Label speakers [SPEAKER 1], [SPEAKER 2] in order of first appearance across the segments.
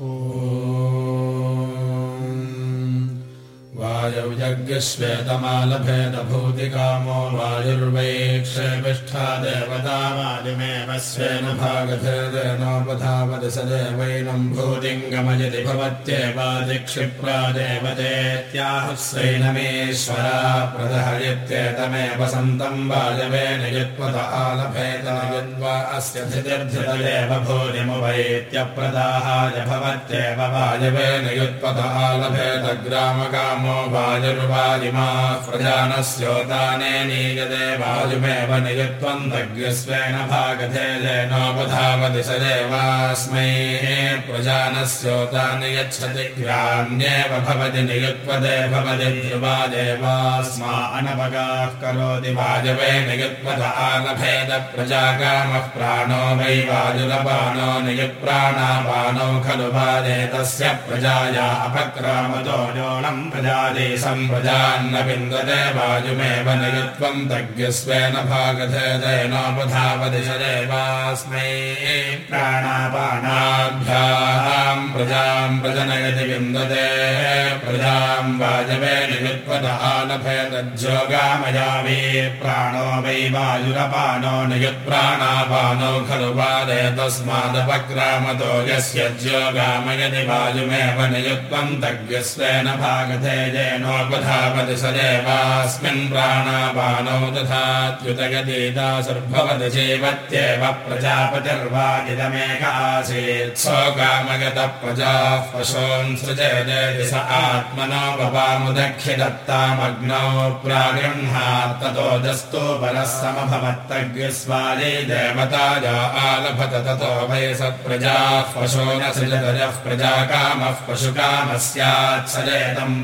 [SPEAKER 1] Oh. देवता वायुमेव स्वेन भागधेदेनोपधावति स देवैनम् भूतिङ्गमयति भवत्येवादिक्षिप्रा देवतेत्याहुस्वैनमेश्वरा प्रदहयत्येतमेव सन्तम् वायवेन युत्वत आलभेदयुद्वा अस्य धितिर्धितदेव भूतिमुपैत्यप्रदाहाय भवत्येव वायवेन युत्पत आलभेदग्रामकामो वायुर्वायुमा प्रजानस्योताने नीयते वायुमेव नियुत्वम् दग्यस्वेन भागधेजेनोपधावति स देवास्मै प्रजानस्योतानि यच्छति ग्राम्येव भवति ध्रुवा देवास्मा अनपगाः करोति वायवे नियुत्पद आलभेद प्रजाकामः प्राणो वै वायुरपानो नियुत्प्राणापानो खलु वादे तस्य प्रजाया अपक्रामतो योणम् प्रजादे सम्प्रजान्न विन्दते वायुमेव नियुत्वम् तज्ञस्वेन भागधेदेनोपधावति स देवास्मै प्राणापानाभ्याम् प्रजाम् प्रजनयति विन्दते प्रजाम् वायवे नियुत्पद आलभेदज्योगामयावे प्राणो वै वायुरपानो नियुत्प्राणापानो खलु वादे तस्मादपक्रामतो यस्य ज्योगामयति वायुमेव नियुत्वम् तज्ञस्वेन भागधेजेनोपधावति स देवास्मिन् प्राणापानौ तथात्युतगतीदासुर्भवति जीवत्येव प्रजापतिर्वादिदमेक आसीत् स्वकामगत प्रजाः पशून् सृजयति स आत्मनो बपामुदक्षिदत्तामग्नौ प्रागृह्णात्। ततो दस्तो परः समभवत्तज्ञस्वाले देवताया आलभत ततो वै स प्रजाः न सृजतजः प्रजाकामः पशुकामस्यात् सजेतम्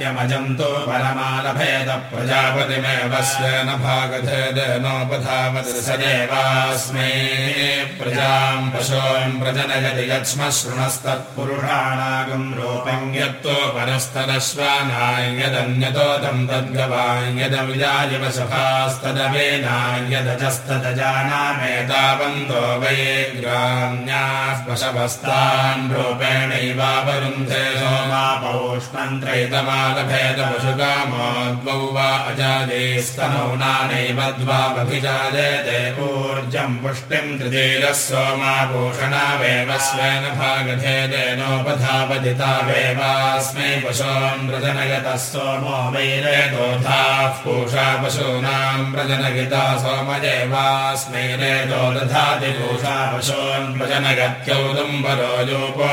[SPEAKER 1] राजामत्यमजन्तो परमालभेद प्रजापतिमेव स्वेन भागधेदेनोपधावति स देवास्मै प्रजाम् पशून् प्रजनयति यक्ष्म शृणस्तत्पुरुषाणागम् रूपम् यत्तो परस्तरश्वानाय यदन्यतो तम् तद्गवान् यदविजायव सभास्तदवेनाय यदजस्तदजानामेतावन्तो वै ग्राम्याः पशवस्तान् रूपेणैवावरुन्धे सोमापौष्णन्त्रैतमालभेदपशुकामो द्वौ वा अजादेस्तनौ नानैव द्वावभिजायते ऊर्जम् पुष्टिम् तृतीयः सोमाभूषणावेव स्वेन भागधेदेनोपधापदितावेवास्मै पशून् प्रजनयतः सोमो वैरेदोधाः पूषा पशूनाम् प्रजनयिता सोमयेवास्मै रेदो दधाति पूषा पशून् प्रजनगत्यौदुम्बरो योपो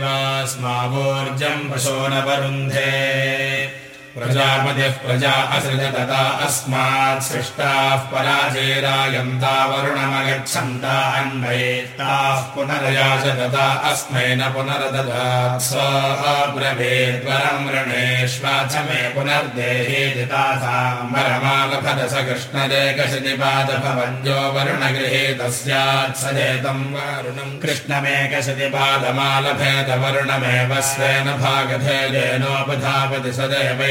[SPEAKER 1] भवत्योर्द्वापुदुम्बरवोर्पशवोर्जैवास्मावोर्जम् पशो न वरुन्धे प्रजापतिः प्रजा असृजतता अस्मात् सृष्टाः पराजेरायन्ता वरुणमगच्छन्ता अन्वयेत्ताः पुनरयाच दता अस्मै न पुनरददात् स अब्रवीद्वरम् ऋणेष्वाच मे पुनर्देहेति तासाम्बरमालफद स कृष्णदेकशतिपादभवञ्जो वरुणगृहे तस्यात् स जेतम् वरुणम् कृष्णमेकशतिपादमालभेद वरुणमेव स्वेन भागभेदेनोपधापति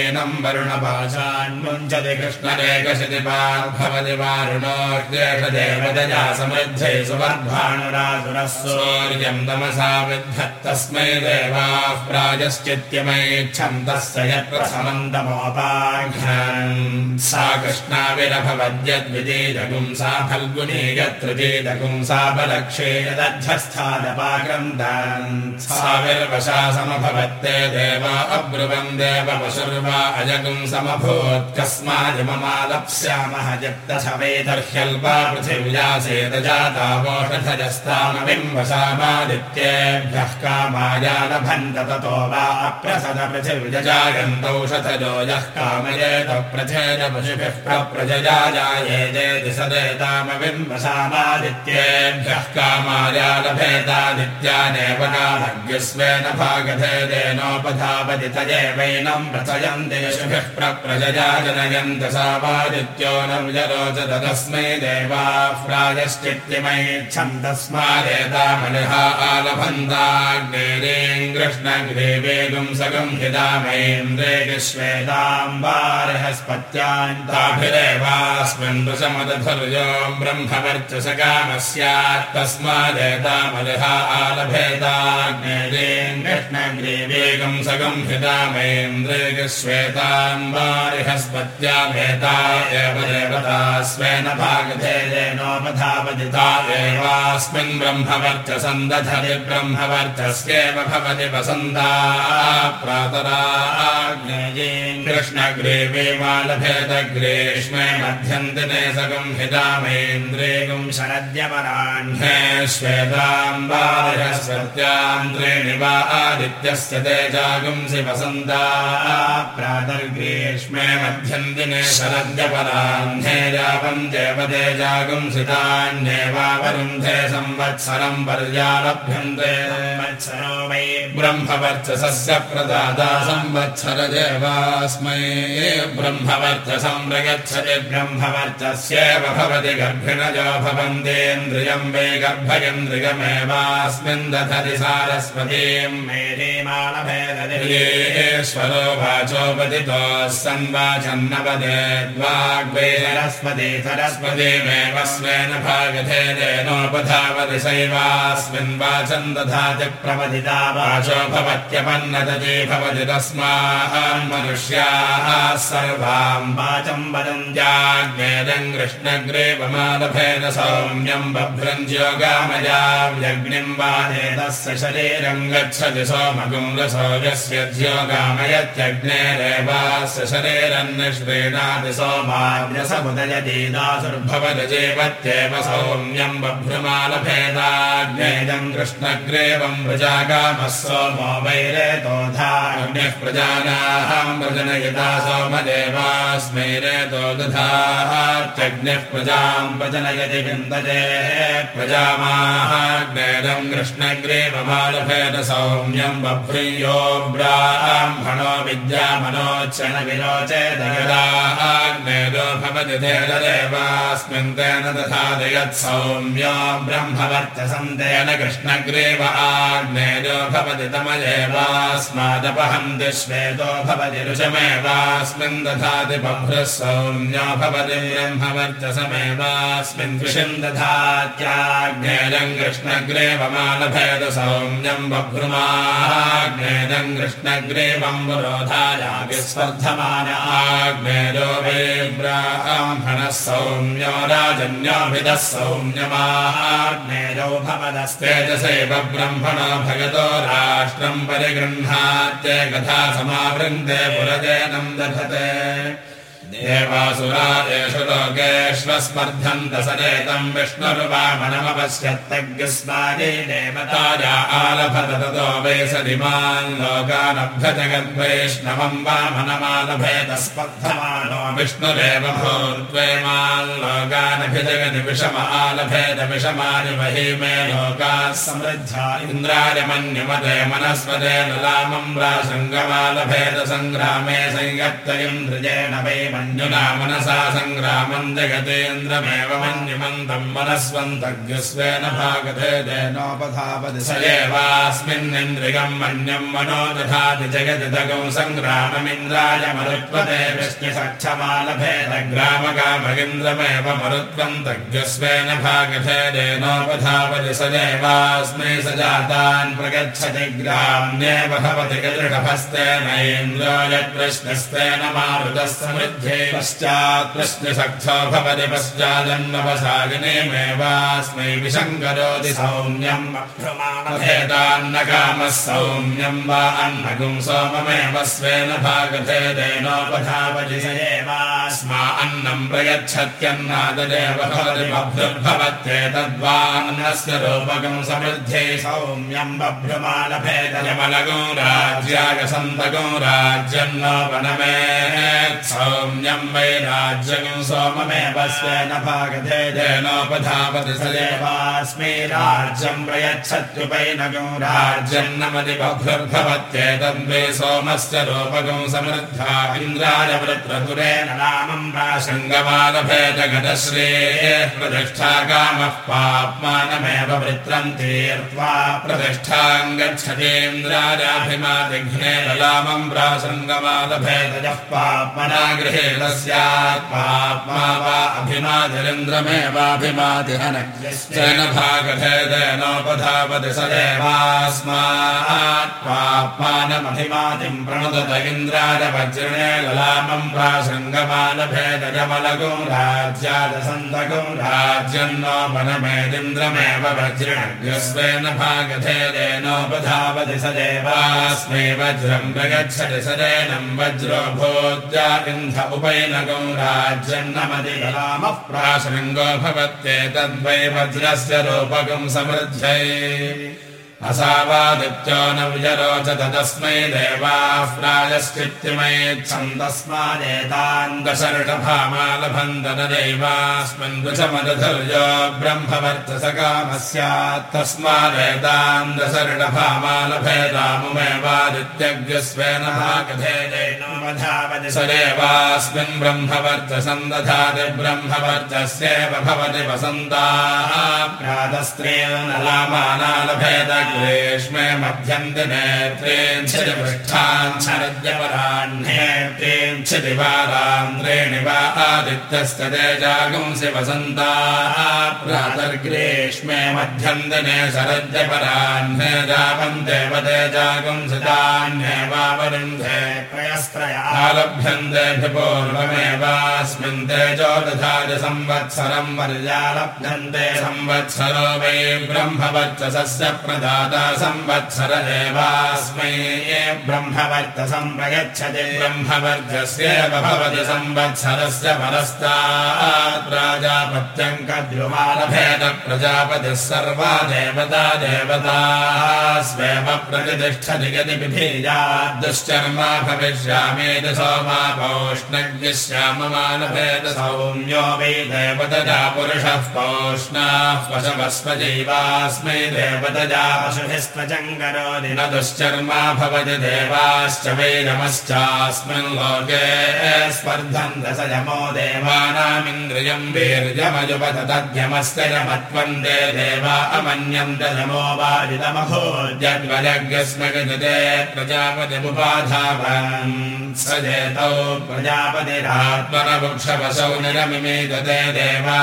[SPEAKER 1] स देवै ैनम् वरुणपाशान्मुञ्चति कृष्णरेकशतिपाद्भवति वारुणोर्जेषदेवतया समृद्धै सुवर्भाणुरासुरः सूर्यम् तमसा विद्धत्तस्मै देवाः प्रायश्चित्यमैच्छन्तस्य यत्र समन्तमोपाघ्नन् सा कृष्णाविरभवद्यद्वितीतगुम् सा फल्गुनी यत्र तीतगुम् सा बलक्षे यदध्यस्थादपाक्रन्दन् सा विर्वशा समभवत्ते देवा अब्रुवम् देवपशुर्वा अजगुम् समभूत् कस्मादिममालप्स्यामः जक्तसवेतर्ह्यल्पा पृथिव्यासेतजातावोषधजस्तामबिम्बसामादित्येभ्यः कामायालभन्त ततो वा अप्रसद पृथिव्यजागन्तौषधजो यः कामयेत प्रथेज पशुभिः प्रप्रजयाजायेदेति सदेतामबिम्बसामादित्येभ्यः कामायालभेदादित्यानेव कामज्ञस्वेन भागधेदेनोपधापति तजेवैनम् प्रथयन्त देशभिः प्रप्रजया जनयन्त सा वादित्यो न विजरोचत तस्मै देवा प्रायश्चित्तिमैच्छन् तस्मादेतामनिः आलभन्ताग्नेरीम् कृष्णग्रीवेगुम् सगम् हितामयेन्द्रे विश्वेदाम्बारहस्पत्यान्ताभिरेवास्मिन् ऋषमदधुर्यो ब्रह्मवर्चसकामस्यात् तस्मादेतामनिः आलभेदाग्नेरीम् कृष्णग्रीवेगम् सगम् हितामयेन्द्रे श्वेताम्बारिहस्पत्याभेता एव देवता स्वेन भागधेयेनोपधावदिता एवास्मिन् ब्रह्मवर्चसन्दधति ब्रह्मवर्चस्येव भवति वसन्ता प्रातराग्नेये कृष्णग्रीवेवालभेदग्रीष्मे मध्यन्तिने सगम् हितामयेन्द्रेगुं शरद्यपराह्ने श्वेताम्बारिहस्पत्याम् त्रीणि वा आदित्यस्य तेजागुंसि वसन्ता प्रातर्ग्रीष्मे मध्यन्दिने शरद्यपराह्ने जापम् देवते जागुंसितान्येवावरुन्धे संवत्सरम् पर्यालभ्यन्ते। संवत्सरो वै ब्रह्मवर्चसस्य प्रदाता संवत्सर देवास्मै। ब्रह्मवर्चसं प्रगच्छति ब्रह्मवर्चस्येव भवति गर्भिणजो भवन्तेन्द्रियम् वै गर्भयन्द्रियमेवास्मिन् दधति सारस्वतीम् सरस्वतीमेव स्वेन भागधेदेनोपधावति सैवास्मिन् वाचम् दधाति प्रवदिता वाचो भवत्यपन्नदती भवति मनुष्याः सर्वाम् वाचम् वदन्त्याग्नेदम् कृष्णग्रेवमालभेद सौम्यम् बभ्रञ्ज्योगामया व्यग्निम् वादेतस्य शरीरम् गच्छति सोमगुम् रसो यस्य ज्योगामयत्यग्नेरेवास्य शरीरन्निष्क्रीणाति सोमाद्यसमुदयदीदासुर्भवति जीवत्येव सौम्यम् बभ्रमालभेदाग्नेदम् कृष्णग्रेवम् प्रजागामः सोमो वैरेतोधाग्निः प्रजानाहम् प्रजनयिता सोमदेवास्मै रेतो दधात्यग्निः प्रजाम् प्रजनयति विन्दते प्रजामाहाग्नेदम् कृष्णग्रेवमालभेद सौम्यम् बभ्रियो ब्राह्मणो विद्यामनोच्चन विरोचे दगदाग्नेदो भवति तेन तेन दधाति यत् सौम्यो ब्रह्मवर्चसम् तेन कृष्णग्रेव आग्नेदो भवति तमयेवास्मादपहन्ति श्वेतो भवति ऋषमेवास्मिन् दधाति बभ्रः सौम्यो भवति ब्रह्मवर्चसमेवास्मिन् ऋषिम् दधात्याग्नेदम् कृष्णग्रेवमालभेद सौम्यम् बभ्रुमाग्नेदम् कृष्णग्रेवम् ब्राह्मणः सौम्यो राजन्योभिदः सौम्यमाग्नेदौ भवदस्तेजसैव ब्रह्मणो भगतो राष्ट्रम् परिगृह्णात्य कथा समावृन्ते पुरजेनम् दधते देवासुरा एषु लोकेष्वस्पर्धन्त सरेतम् विष्णुर्वामनमपश्यत्तज्ञस्माजे देवताया आलभत ततो वै सदिमान् लोकानभ्यजगद्वैष्णवम् वामनमालभेद स्पर्धमानो विष्णुरेव भूत्वैमान् लोकानभिजगति विषम आलभेद विषमानि महीमे लोकाः समृद्धा इन्द्राय मन्यमते मनस्पतेन लामम् राशृङ्गमालभेद सङ्ग्रामे संयत्तयन्द्रजेन वै मन्युना मनसा सङ्ग्रामम् जगतेन्द्रमेव मन्युमन्तम् मनस्वन्तज्ञस्वेन भागधेदेनोपधापति स एवास्मिन्निन्द्रियम् मन्यम् मनो दधाति जगति दगौ सङ्ग्राममिन्द्राय मरुत्वते विष्णुसक्षमालभेदग्रामकामगिन्द्रमेव मरुत्वम् तज्ञस्वेन स एवास्मै स जातान् प्रगच्छति ग्राम्येव भवति गदृढभस्तेन इन्द्रो यत्प्रश्नस्तेन मारुतः समृद्धे पश्चात् प्रश्नसक्थो भवति पश्चादन्नवसागिनेमेवास्मै विशङ्करोति सौम्यम्। भेदान्नकामः सौम्यम् वा अन्नगुं सोममेव स्वेन भवति बभ्रुर्भवत्येतद्वा अन्नस्य रूपकम् समृद्धे सौम्यम् बभ्रुमालभेदयमलगो राज्याय सन्तगो राज्यन्नो वनमे सौम्य सौम्यम् वै राज्यम् सोममेव स्वेन भागधेनोपधावति स देवास्मै राज्यम् प्रयच्छत्युपैनगम् राज्यम् नमति बभ्युर्भवत्येतद्वै सोमस्य रूपगम् समृद्धा इन्द्राय वृत्रपुरेण नामम् प्राशङ्गमालभेदगतश्रेः प्रतिष्ठा कामः पाप्मानमेव वृत्रम् तीर्त्वा प्रतिष्ठाम् गच्छतीन्द्रायाभिमादिघ्ने लामम् प्रासङ्गमालभेदजः पाप्मना गृहेण स्यात् पाप्मा वा अभिमातिरिन्द्रमेवाभिमातिहनग्यश्चन भागभेदेनोपधावति स देवास्मात् पाप्मानमभिमातिम् प्रणुदत इन्द्राय वज्रिणे ललामम् प्रासङ्गमालभेदजमलगुम् राज्यादसन्तगुम् राज्यन्नोपनमेदिन्द्रमेव वज्रिणग्यस्वेन भागधेदेनोपधावति स देवास्मै वज्रम् प्रगच्छति स देनम् वज्रो भोज्या इन्ध उपैनगुम् राज्यन्नमति ललामः प्राशृङ्गो भवत्येतद्वै वज्रस्य रूपकम् समृद्ध्यै असावादित्यो न विजरोचत तस्मै देवाः वृचमदधर्यो ब्रह्मवर्चसकामः स्यात् तस्मादेतान् दशर्षभामालभेदामुमेवादित्यज्ञस्वेन भागधेदेनोमधावति स देवास्मिन् ब्रह्मवर्चसम् दधाति ब्रह्मवर्चस्येव भवति लामानालभेद ग्रीष्मे मध्यन्ति नेत्रेञ्छति पृष्ठाञ्छरद्यपराह्नेत्रेञ्छति वारान्त्रेणि वा आदित्यस्य तेजागुंसि वसन्ताः प्रातर्ग्रीष्मे मध्यन्ति ने शरद्यपराह्ने जावन्ते तेजागुंसितान्येवावरुन्धे प्रयस्त्रयालभ्यन्ते पूर्वमेवास्मिन् तेजो दधाति संवत्सरम् वर्यालभ्यन्ते संवत्सरो वै ब्रह्मवर्चसस्य प्रयच्छति ब्रह्मवर्चस्येव भवति संवत्सरस्य परस्तात् प्राजापत्यम् कद्रुमालभेद प्रजापतिः सर्वा देवता देवताः स्वेव प्रतिष्ठति यदि बिभीजाद्दुश्चर्मा भविष्यामेति सोमा पौष्णज्ञश्याममालभेद सौम्यो वै देवतजा पुरुषः पौष्णाः पशवस्वजैवास्मै देवतजा दुश्चर्मा भवति देवाश्च वै नमश्चास्मिन् लोके स्पर्धन्त स यमो देवानामिन्द्रियम् वीर्यमयुपत तद्यमस्य यमत्वम् दे देवा अमन्यन्त यमो वाजितमभोजद्वयज्ञस्मगजते प्रजापतिमुपाधावन्। स जेतौ प्रजापतिरात्मनवृक्षवसौ निरमिमेदते देवा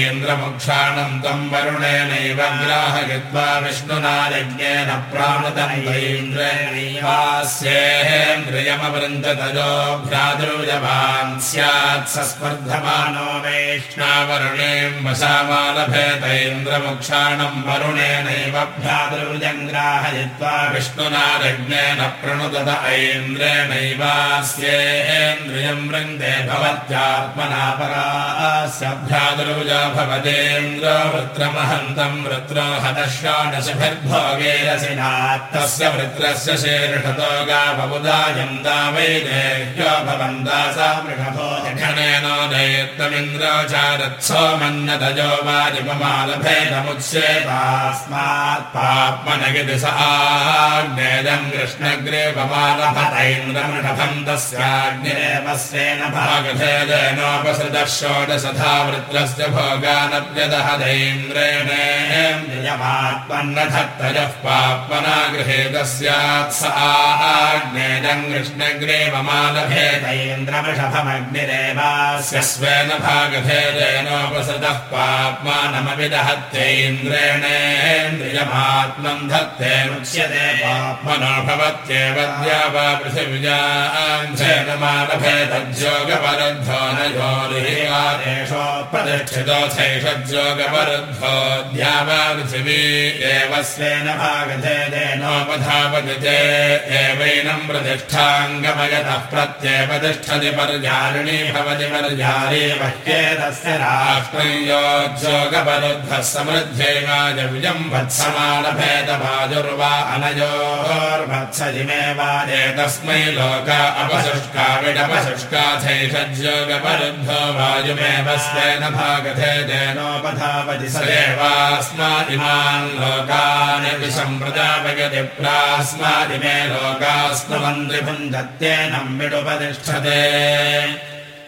[SPEAKER 1] इन्द्रमुक्षाणम् त्वम् वरुणेनैव ग्राहयित्वा विष्णुना यज्ञेन प्राणुतैन्द्रेन्द्रियमवृन्दतजो भ्रातृजवान् स्यात् स स्पर्धमानो वेष्णावरुणेम् वशामालभेत इन्द्रमुक्षाणम् वरुणेनैव भ्रातृजम् ग्राहयित्वा विष्णुना यज्ञेन प्रणुदत ऐन्द्रेणैवास्येन्द्रियम् वृन्दे भवत्यात्मना परास्य भ्रातृजा भवतेन्द्रो वृत्रमहन्तम् वृत्रो हतश्वानशभिर्भोगेरसिनात्तस्य वृत्रस्य शेर्षतो गावमुदायम् दावैदेह्यो भवन्ता सा मृगभोजघनेनोदयत्तमिन्द्रोचारत्सो मन्नतजो वारिपमालभेदमुच्येतास्मात् पाप्मनगिति स आग्नेदम् कृष्णग्रे पमालभतैन्द्रमृषभम् तस्याग्निरेव स्वेन भागभेदेनोपसृतः षोडशधा वृत्रस्य भोगानव्यदहदैन्द्रेणेन्द्रियमात्मन्नधत्तजः पाप्मना गृहेत स्यात् स आग्नेदम् कृष्णग्रेवमालभेदैन्द्रमृषभमग्निरेवास्य स्वेन भागभेदेनोपसृतः पाप्मानमपि दहत्यैन्द्रेणेन्द्रियमात्मम् धत्ते मुच्यते पाप्मनो भवत्येव वा पृथिविजाञ्छेनमालभेदज्योगपरद्धो न योरिवादेशो एव स्वेन भागधेदेनोपधापति ते देवैनम् प्रतिष्ठाङ्गमयतः प्रत्येव तिष्ठति पर्यारिणी भवति अनयोर्वत्सजिमेवाजेतस्मै लोक अपशुष्का विडपशुष्काथैषज्योगपरुद्धो वायुमेव स्वेन भागथे तेनोपधावति स देवास्मादिमान् लोकान् विषम्प्रजापयति प्रास्मादिमे लोकास्मन्त्रिभुञ्जत्येनम् विडुपतिष्ठते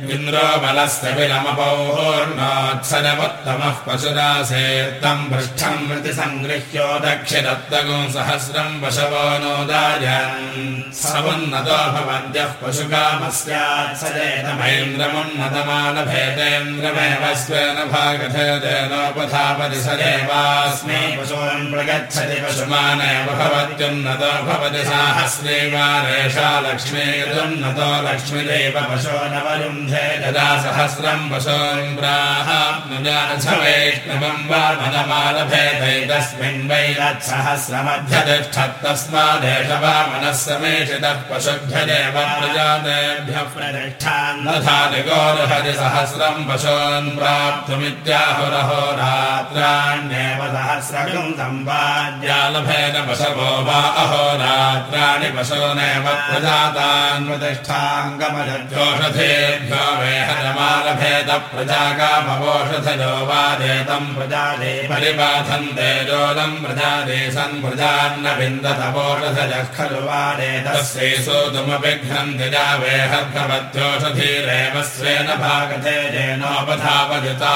[SPEAKER 1] इन्द्रो बलस्य विलमपौर्णोत्सजमुत्तमः पशुदासेत्तम् पृष्ठम् प्रति सङ्गृह्यो दक्षिदत्तगुम् सहस्रम् पशवो नोदायन् समुन्नतो भवद्यः पशुकामस्यात् स चेतमैन्द्रमुन्नतमानभेदेन्द्रमेव स्वेन भागधेतेनोपधापति स देवास्मै। पशून् प्रगच्छति पशुमानेव भवत्युन्नतो भवति साहस्रीवारेषा लक्ष्मीर्युन्नतो लक्ष्मीदेव पशो नवरुन्ध यदा सहस्रम् वैष्णवम् वा मनमालभेदैतस्मिन् वै तत्सहस्रमध्यतिष्ठत्तस्मादेश वा मनः समेषितः पशुभ्यदेव प्रजातेभ्यः प्रतिष्ठान् दधाति गौरहरि सहस्रम् पशून् सहस्रकम् सम्पाद्यालभेन पशवो वा अहोरात्राणि पशूनेव प्रजातान् प्रतिष्ठाङ्गमजोषधेभ्यो वेहजमालभेद प्रजाकामवोषधजो वादेतम् प्रजादे परिबाधन्ते जोलम् प्रजादे सन् प्रजान्न विन्दतवोषधजः खलु वादेतस्यै सोतुमपि घ्नन्ति जावेहद्भवत्योषधीरेव स्वेन भागते जेनोपधावदिता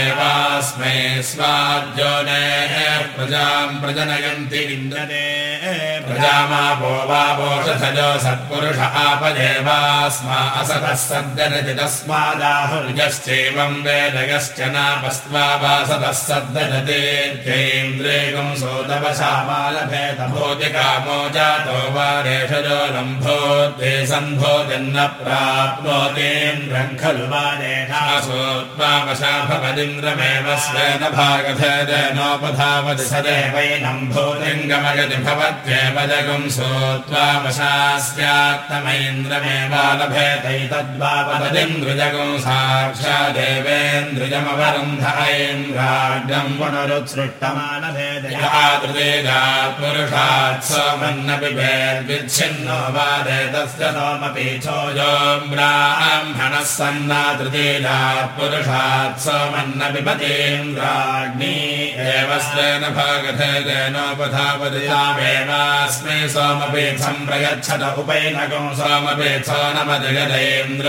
[SPEAKER 1] एवास्मै स्वाद्योनेः प्रजाम् प्रजनयन्ति विन्दते प्रजामापो वापोषधजो सत्पुरुष आपदेवास्मा असतः सद्दरति तस्मादाहुर्यश्चैवम् वेदयश्च नापस्त्वासतः सद्दरतेन्द्रेकम् सोदवशामालभेदभोतिकामो जातो वा रेषजो लम्भोद्वे सम्भोजन्न प्राप्नोतीन्द्रम् खलु वादेशासोत्वावशा भवदिन्द्रमेव स्वेन भागधेनोपधावति स देवैनम् भूलिङ्गमयति भवत्येव जगुम् सोत्वावशा पुरुषात् सोमन्नपि भेद्विच्छिन्नो वादेतस्य सोमपीठोजो ब्राह्मणः सन्नातृतीयात् पुरुषात् सोमन्नपि पतीन्द्राग्नि एव स्वेन भागधेनोपधापदियामेवास्मै सोमपीठम् प्रयच्छत उपैनकम् सोमपीठो नमजगदेन्द्र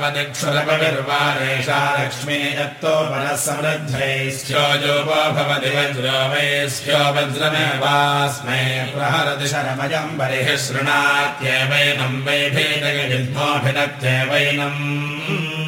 [SPEAKER 1] क्षुरपविर्वारेषा लक्ष्मी यत्तो परः समृद्धैश्चोजोपो भवति वज्रो वैश्यो वज्रमेवास्मै प्रहरति शरमयम् बलिः शृणात्येवैनम् वैभेदयजुद्धोऽभिनक्त्येवैनम्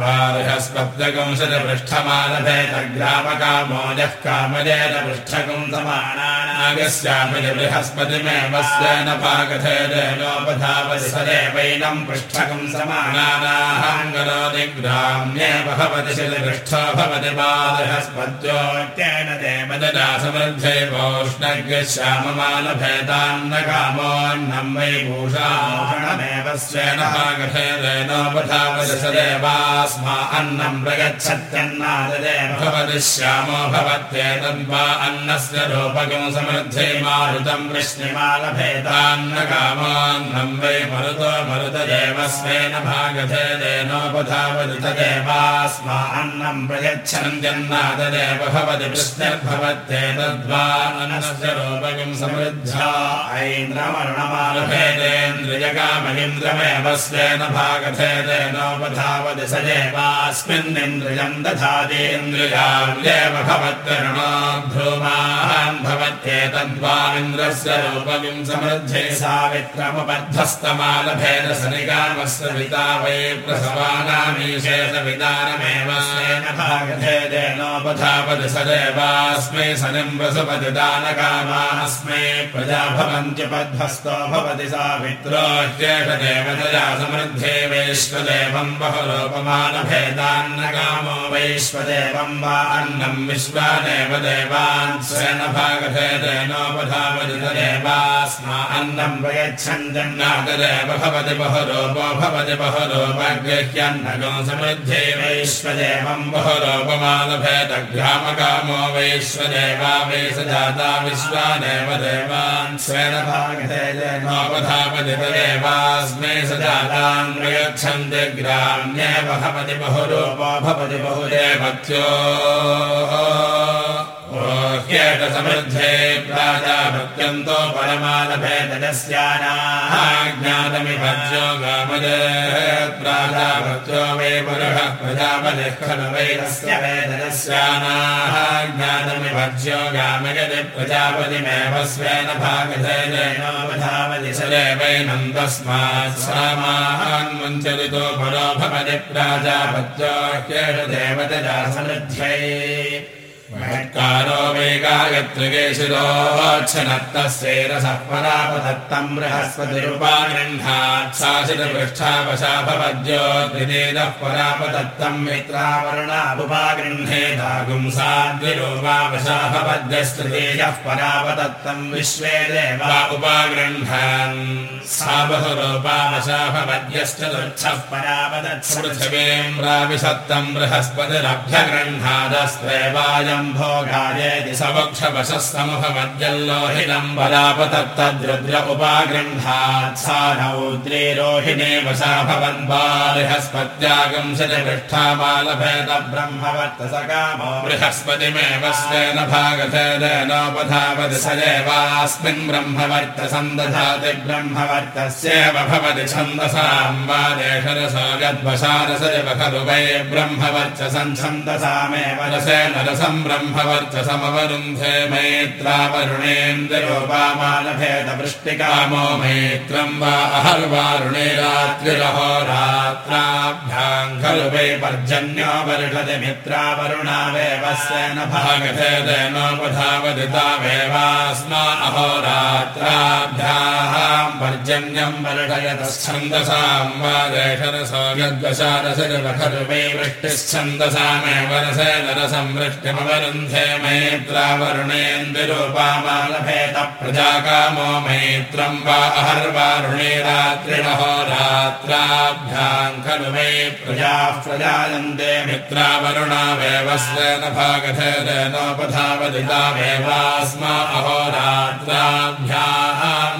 [SPEAKER 1] बृहस्पत्यकंसज पृष्ठमानभेदग्रामकामोजः कामजेन पृष्ठकम् समानानागस्यापि बृहस्पतिमेव स्वेन पाकथेनोपधावति सदेवैनम् पृष्ठकम् समानानाहङ्गरोति ग्राम्ये भवति शिलपृष्ठो भवति बृहस्पत्योत्येन देवददा समृद्धै पौष्णग्यश्याममानभेदान्नकामोन्नम् वै भूषाभूषणमेव स्वेन पाकथेनोपधावति सदेवा स्मा अन्नम् प्रगच्छत्यन्नादेव भवति श्यामो भवत्येतद्वा अन्नस्य रूपकम् समृद्धे मारुतम् वृष्णिमालभेदान्नकामान्नम् वै मरुतो मरुतदेव स्वेन भागधेदेनोपधावति तदेवा स्मा अन्नम् प्रयच्छन्त्यन्नादेव भवति वृष्णिर्भवत्येतद्वा अन्नस्य रूपकम् समृद्ध्या। ऐन्द्रमरुणमालभेदेन्द्रियकामहीन्द्रमेव स्वेन भागधेदेनोपधावति सजे देवास्मिन्निन्द्रियम् दधातेन्द्रियाव्येव भवत्करुणो भ्रूमान् भवत्येतद्वामिन्द्रस्य रूपमिम् समृद्धे सावित्रमुपद्धस्तमालभेदसनिकामस्य पिता वै प्रसवानामीशे भागभेदेनोपधापति स देवास्मै सनिम् वसुपति दानकामास्मै प्रजा भवन्त्युपध्वस्तो भवति सावित्रो ह्येष देवतया समृद्धे वैश्वदेवम् बहुरूपमानभेदान्नकामो वैश्वदेवम् वा अन्नम् विश्वादेव देवान् स्वेन भागभेदेनोपधापति स देवास्मा अन्नम् प्रयच्छन् जन्नातदेव भवति बहुरूपो भवति बहुरूपगृह्यन्नगो समृद्धे वैश्वदेवम् बहुरूपमानभेदग्रामकामो वैश्वदेवा वै स जाता विश्वादेव देवान् स्वेन भागधेनोपधापति स देवास्मै स जातान् प्रयच्छन्ति ग्राम्येव भवति बहुरूपो भवति बहुदेवत्यो ह्येत समृद्धे प्राजाभक्त्यन्तो परमानभेदस्यानाः ज्ञातमिभज्यो गामज प्राजाभक्त्यो वै पुरुषः प्रजापतिः खलु वै तस्य वेदनस्यानाः ज्ञातमिभज्यो गामयति प्रजापतिमेव स्वेन भागधेनोपधावति सदेवैनं तस्मात् सामान्मुञ्चरितो परो भवति प्राजापत्यो ह्येष देवतजा समृद्ध्यै महत्कारो वै गायत्रिकेशिरोच्छनत्तस्यैरसः परापदत्तम् बृहस्पतिरुपागृह्णात् शासितपृष्ठावशा भवद्यो द्विनेदः परापदत्तम् मित्रावरुणाबुपागृह्णेतागुंसाद्विरूपावशा भवद्यस्तृतीयः परापदत्तम् विश्वे देवा उपागृह्णान् सा भवद्यश्चतुर्थः परापदत्स पृथिवीम् प्राविशत्तम् बृहस्पतिरभ्यगृह्णादस्त्वेवायम् भोगायेति सवक्षवशः समुखमद्यल्लोहिनम् बलापतत्तद्रुद्र उपागृह्णात् सा रौद्रे रोहिणे वशा भवन् बृहस्पत्यागम् शतपृष्ठामालभेद ब्रह्मवर्तसकामो बृहस्पतिमेव स्वेन भागधेनोपधावति स एवास्मिन् ब्रह्मवर्तसन्दधाति ब्रह्मवर्तस्येव भवति छन्दसाम् वादेशरसो गद्वशारसजव खलु वै ब्रह्मवर्चसन् छन्दसामेव रसेन रसम् ब्रह्मवर्चसमवरुन्धे मैत्रावरुणेन्द्रोपामालभेदवृष्टिकामो मैत्रम् वा अहर्वारुणे रात्रिरहो रात्राभ्याम् खलु वै पर्जन्यो वर्षति मित्रावरुणावेव स्वेन भागभेदेनोपधावति तावेवास्मा अहोरात्राभ्याम् पर्जन्यम् वर्षयतश्छन्दसाम् वा खलु वै वृष्टिश्छन्दसामेव रसेन रसम् वृष्टिमवरुन्धे मैत्रावरुणेन्द्रोपामालभेत प्रजाकामो मैत्रम् वा अहर्वारुणे रात्रिणहो रात्राभ्याम् खलु वै प्रजाः प्रजायन्ते मित्रावरुणावेव स्वेन भागधेनोपधावति तावेवास्मा अहोरात्राभ्याम्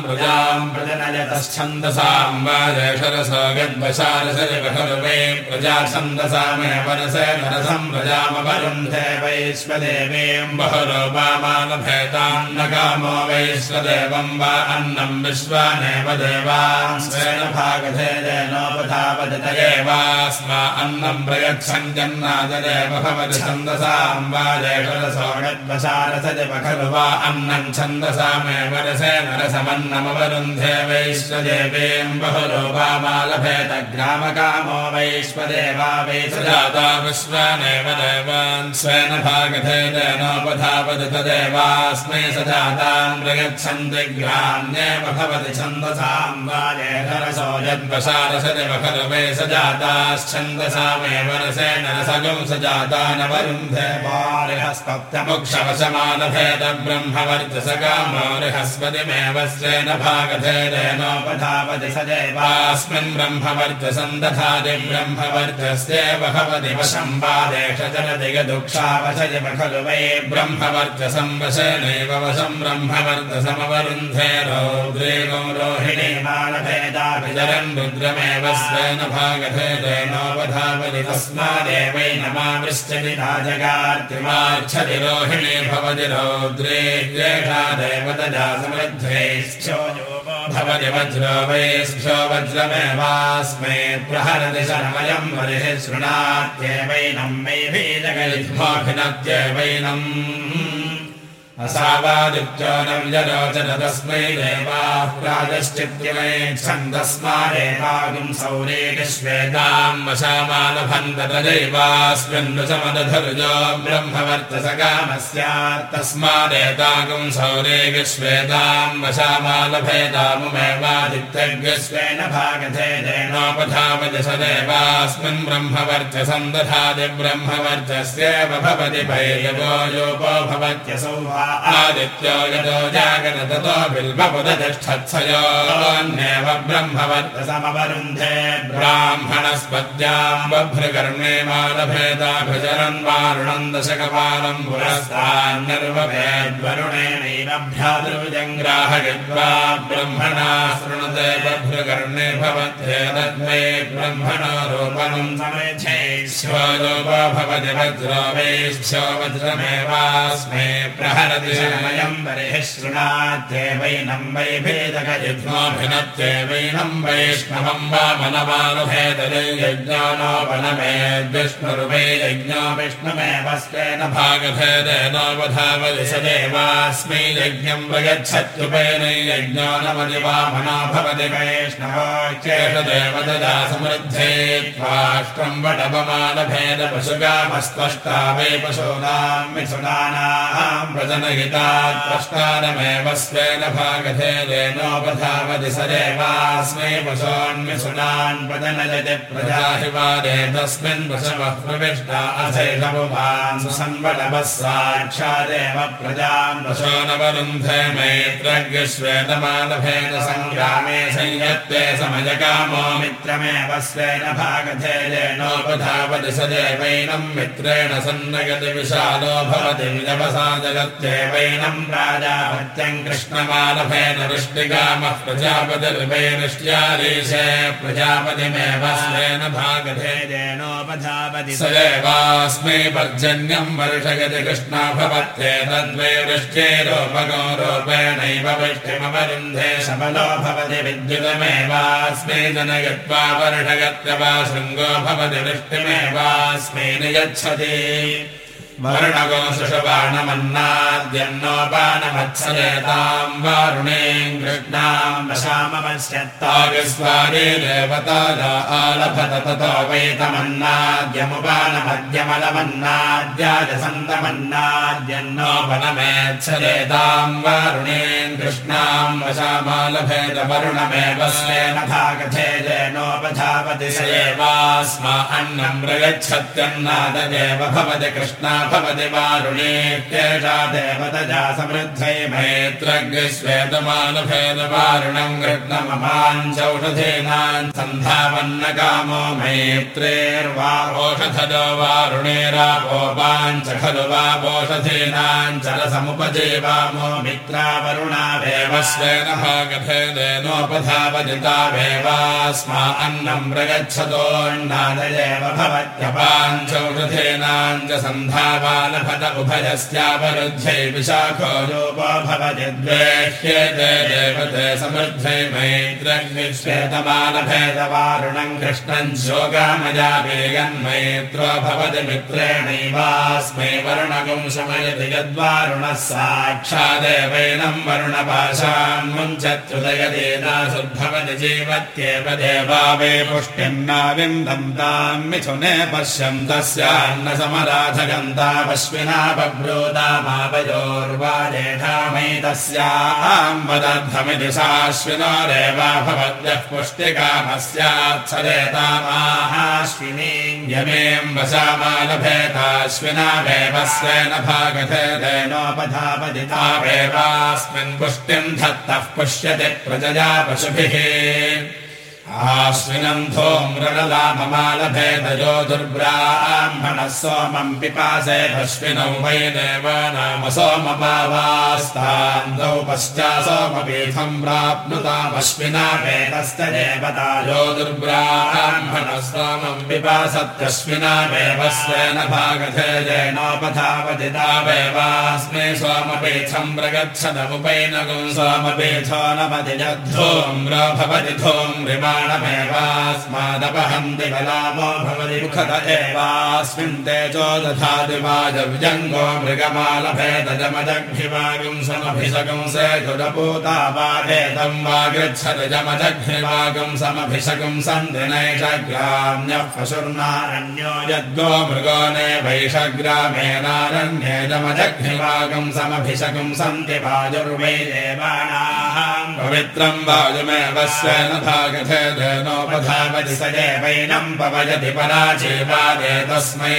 [SPEAKER 1] प्रजाम् प्रजनयतश्छन्दसाम् वा जयशरसो गद्वशारसजव खलु वै प्रजाछन्दसामेव रसेन रसम् प्रजामवरुन्धे वैश्वदेवीम् बहुरूपामानभेतान्नकामो वैश्वदेवम् वा अन्नम् विश्वानेव देवान् स्वेन तयेवास्मा अन्नम् जन्नाददेव भवति छन्दसाम् वा जयशरसो गद्वशारसजव खलु वा अन्नम् छन्दसामेव रसेन रसमन्नमवरुन्धे वैश्वदेवीम् बहुरूपामालभेत ग्रामकामो वैश्वदेवा वै सुजाता विश्वानेव देवान् स्वेन भागधेनोपधावति तदेवास्मै स जाताम् प्रयच्छन्ति ग्राम्येव भवति छन्दसाम् वाजेधरसो यद्वशारसदेव खलु वै स जाताश्छन्दसामेव रसेन रसगं स जाता न वरुन्धे वारिहस्पत्यमुक्षवशमानभेद ब्रह्मवर्चसकामो बृहस्पतिमेव स्वेन भागधेनोपधावति स देवास्मिन् ब्रह्मवर्चसन्दधाति ब्रह्मवर्चस्येव भवति वशम् वादेश जलदिगदुक्षावशयव खलु वै मालभेदाभिजरन् रुद्रमेव स्वेन भागधेनोपधावति तस्मादेवै नमावृश्चति राजगार्तिमार्च्छति रोहिणी भवति रौद्रे ज्येषा देवतजा समृद्धैश्चो भवति वज्रो वैस्भ्यो वज्रमेवास्मै प्रहरति शरमयम् वरिः शृणात्येवैनम् वैभीजगलिध्वाभिनत्येवैनम् असावादित्यो न व्यरोचन तस्मै देवाः प्राजश्चित्यमे छन्दस्मादेवागुम् सौरेश्वेताम् वशामालभन्त तदैवास्मिन्नुचमदधरुजो ब्रह्मवर्तसकामस्यात् तस्मादेतागुम् सौरे विश्वेताम् वशामालभेदामुमेवादित्यज्ञस्वेन भागधे देनोपधावति स देवास्मिन् ब्रह्मवर्चसम् दधाति ब्रह्मवर्चस्येव भवति भैरवो योपो भवत्यसौ वा आदित्यो यतो जागत ततो बिल्बपुदतिष्ठत्सयोन्येव ब्रह्मवर्तसमवरुन्धे ब्राह्मणस्पद्याम् बभ्रकर्णे मालभेदाभिचरन् वारुणम् दशकपालम् पुरस्तान्निर्वभेद्वरुणेनैव भ्रातृजङ्ग्राहयित्वा ब्रह्मणा शृणुते बभ्रकर्णे भवत्ये तद्वै ब्रह्मणो रोपणम् समेच्छे स्योलोपो भवति वज्रो वैश्यो वज्रमेवास्मे प्रहर शरणमयम् वरिः शृणात्येवैनम् वै भेदकयुग्मोऽभिनत्येवैनम् वैष्णवम् वा मनमानुभेदले यज्ञानोपनमेद्विष्णुर्वै यज्ञो विष्णुमेव स्वेन भागभेदेनोपधावति स देवास्मै यज्ञम् प्रयच्छत्युपेनै यज्ञानमनि वामना भवति वैष्णवो देवददा समृद्धे त्वाष्ट्रम् वटपमानभेदपशुगामस्त्वष्टा वै पशूनाम् मिथुनानाम् प्रजन हितात्प्रष्टानमेव स्वेन भागधेदेनोपधावति स देवास्मै पशोऽन्विसुनान् प्रजनयति प्रजा हि वादे तस्मिन् पशवः प्रविष्टा अथैषपुमान् सुसन्वटवः साक्षादेव प्रजान् पशो नवरुन्धे मैत्रज्ञश्वेतमानभेद सङ्ग्रामे संयत्ते समयकामो मित्रमेव स्वेन भागधेदेनोपधावति स देवैनम् मित्रेण सन्नगति विशालो भवति विजवसा जगत्ये वैनम् प्राजापत्यम् कृष्णमालभेन वृष्टिकामः प्रजापतिर्वैरिष्ट्यादेशे प्रजापतिमेव स्वेन भागधेदेनोपधापति स एवास्मै पर्जन्यम् वर्षयति कृष्णा भवत्ये तद्वै वृष्ट्यैरोपगो रूपेणैव वृष्टिमवरुन्धे सबलो भवति विद्युतमेवास्मै जनयत्वा वर्षयत्र वा शृङ्गो भवति वृष्टिमेवास्मै नियच्छति वर्णगो सुषबाणमन्नाद्यन्नोपानमत्सरेताम् वारुणे कृष्णाम् वशामपश्यत्तागस्वारे देवताजा आलभत ततो वैतमन्नाद्यमुपानमद्यमलमन्नाद्याजसन्तमन्नाद्यन्नोपनमेच्छरेताम् वारुणे कृष्णाम् वशामालभेद वरुणमेव स्वेन भागधेदेनोपधावति स एवास्मा अन्नम् प्रयच्छत्यन्नाददेव भवति कृष्णा भवति वारुणेत्येषा देवतजा समृद्धै मैत्रज्ञश्वेतमानभेदवारुणम् कृष्णमपाञ्चौषधीनाम् सन्धावन्नकामो मैत्रेर्वा ओषधो वारुणेरापोपाञ्च खलु वा पोषधीनाम् चलसमुपजीवामो मित्रावरुणावेव स्वेन भागभेदेनोपधावदितावेवास्मा अन्नम् प्रगच्छतोऽण्डादयेव भवत्यपाञ्चौषधीनाम् च सन्धावालभत उभयस्यावरुध्यै विशाखो योपो भवति द्वेह्येते देवते समृद्धै मैत्रग्निश्वेतमानभेदवारुणम् कृष्णम् जोगामया वेगन्मैत्रो भवति मित्रेणैवास्मै वरुणगुम् शमयति यद्वारुणः साक्षादेवैनम् वरुणपाशान् मुञ्चत्युदयदेनासुर्भवति जीवत्येव देवा वे पुष्टिम् नाविन्दम् ताम् मिथुने पश्यम् तस्यान्न समराधगन्तापश्विना बभ्रूदामापयोर्वा जेठामैतस्याम् वदद्धमिति साश्विनो देवा भवद्यः पुष्टिकामस्यात् सदेतामाहाश्विनी यमेम् वशामालभेताश्विनावेव स्वेन भागधेदेनोपधापदितावेवास्मिन् पुष्टिम् धत्तः पुष्यति प्रजया पशुभिः आश्विनन्धो मृगलाममालभेदयो दुर्ब्राह्मणः सोमम् पिपासे अश्विनौ वै देव नाम प्राप्नुतामश्विना वेदस्य देवतायो दुर्ब्राह्मणः सोमम् पिपासत्यश्विना वेवस्वेन भागधेजेनोपधावति तावेवास्मै सोमपीठम् प्रगच्छदमुपैनगुम् सोमपीठो नपति जद्धूम् भवति धूम् ेवास्मादपहन्ति बलामो भवति मुखत एवास्मिन् तेजो दधाति वाजव्यङ्गो समभिषगुं सेतुरपूता वाभेदं वा गच्छदजमजघ्निवागुं समभिषगुं सन्धिनैषग्राम्यः पशुर्नारण्यो यद्गो मृगो ने वैषग्रामेनारण्येजमजघ्निवागुं समभिषगुं सन्ति वाजुर्वै देवानाम् पवित्रम् वाजुमेव भागधे नोपधावति स देवैनम् पवयति पराचेवादे तस्मै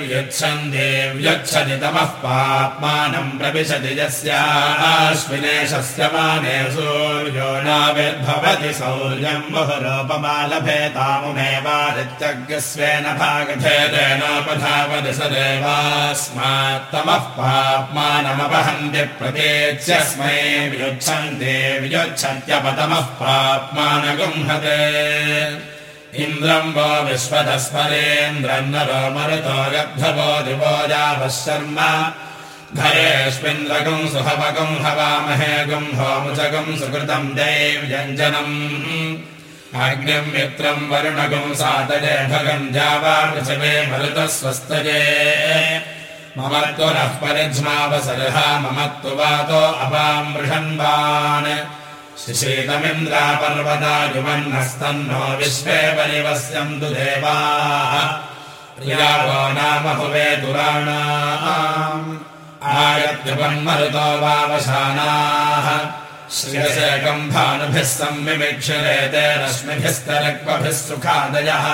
[SPEAKER 1] व्युच्छन्ति व्युच्छति तमः पाप्मानम् प्रविशति यस्याश्विनेशस्य माने सूर्यो नाविर्भवति सौर्यम् बहुरूपमालभेतामुमेवादित्यज्ञस्वेन भागभेदेनोपधावति स देवास्मात्तमः पाप्मानमपहन्ति प्रतीच्यस्मै व्युच्छन्ति व्युच्छत्यपतमः पाप्मानगुम् इन्द्रम् वो विश्वतस्मरेन्द्रम् नरो मरुतो गद्धवो दिवोजावः शर्म। धरेष्विन्द्रगुम् सुहवगुम् हवामहे गुम् होमुचगुम् सुकृतम् दैव्यञ्जनम् अग्निम् मित्रम् वरुणगुम् सातजे भगम् जावा पृथिवे मरुतः स्वस्तजे। मम त्वरः परिज्मावसरः मम त्वु वातो अपाम् मृषन्वान् शिशीतमिन्द्रापर्वता युवन्नस्तन्नो विश्वे परिवस्यन्तु देवाः प्रियावो नाम हुवे दुराणाम् आयत्युपन्मरुतो वावशानाः श्रियसेकम् भानुभिः संविमिक्षुरेते रश्मिभिस्तरक्वभिः सुखादयः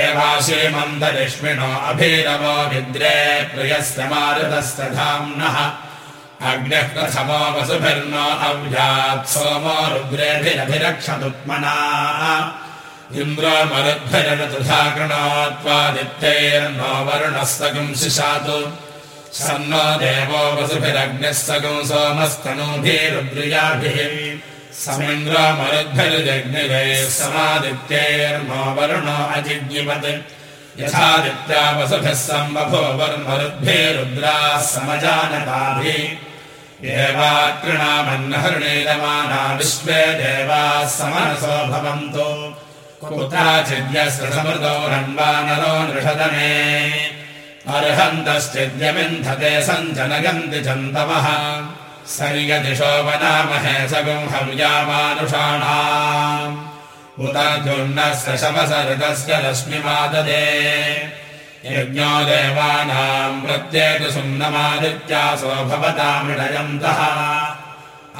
[SPEAKER 1] एवाशीमन्तरिष्मिणो अभीरवो विद्रे प्रियस्य मारुतस्य धाम्नः अग्निः प्रथमो वसुभिर्नो अव्यात् सोमो रुद्रेभिरभिरक्षतुत्मना इन्द्रो मरुद्भिरतुधा कृणोत्वादित्यैर्नो वरुणः सगुम् शिशातु सन्नो देवो वसुभिरग्निः सगुम् सोमस्तनूभिरुद्रियाभिः। समिन्द्रो मरुद्भिर्जग्निरैः समादित्यैर्नो वरुणो अजिज्ञिवत् यथादित्या वसुभिः सम्बभो वर्मरुद्भिरुद्राः समजानताभिः देवाकृणामन्नहृणीलमाना विश्वे देवाः समनसो भवन्तु समृतो रण्वानरो नृषदने। अर्हन्तश्चिद्यमिन्धते सञ्जनगन्ति चन्तवः सर्यदिशो वनामहे सगुं हव्यामानुषाणाम् उत रश्मिमाददे यज्ञो देवानाम् प्रत्येतु सुम्नमादित्यासो भवतामृडयन्तः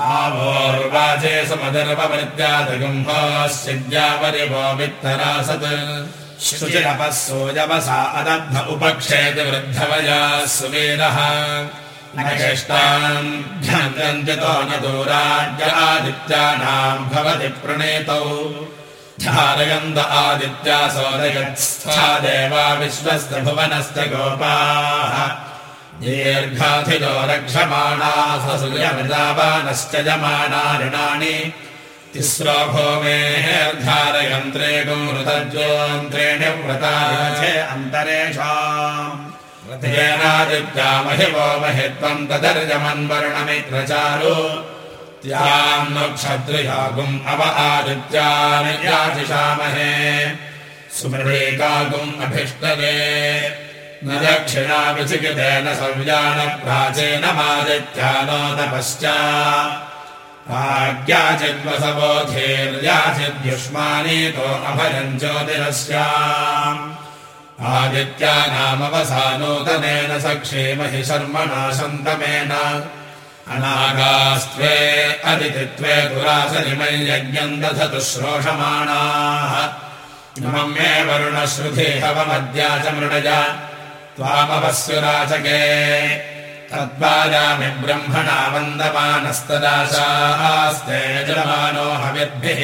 [SPEAKER 1] आवोर्वाचे सुमदर्पमृत्यादिगुम्भोश्चिद्यापरिवो वित्तरासत्। शुचिरपः सोजवसा अदब्ध उपक्षेति वृद्धवया सुवीरः न दूराज्यादित्यानाम् भवति प्रणेतौ आदित्या सोदयत्स्था देवा विश्वस्य भुवनस्य गोपाः। दीर्घाधिजो रक्षमाणाः सूर्यमृदावानश्च यमाना ऋणानि। तिस्रो भूमेर्धारयन्त्रे गुरुतज्योन्त्रेण व्रता अन्तरेषाम्। व्रतेनादित्यामहिवो महित्वम् तदर्जमन्वर्णमित्रचारु क्षत्रियागुम् अव आदित्यानि याचिषामहे सुमृकागुम् अभिष्टये न दक्षिणा विचिकितेन संज्ञान प्राचीनमादित्यानोतपश्चा भाग्याचिद्वसबोधेर्याचिद्युष्मानीतो अभयम् ज्योतिरस्याम् आदित्यानामवसानूतनेन सक्षेमहि शर्मणा सन्तमेन अनागास्त्वे अदितित्वे दुरासनिमय्यज्ञम् दधतु श्रोषमाणाः। इमम् मे वरुणश्रुधि हवमद्या च मृडज त्वामवस्युराचके तद्वाजामि ब्रह्मणा वन्दमानस्तदाशास्ते यजमानो हविद्भिः।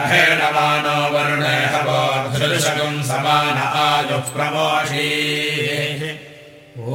[SPEAKER 1] अहेणमानो वरुणे हवोर्धृशकम् समान आयुः प्रमोषी। ओ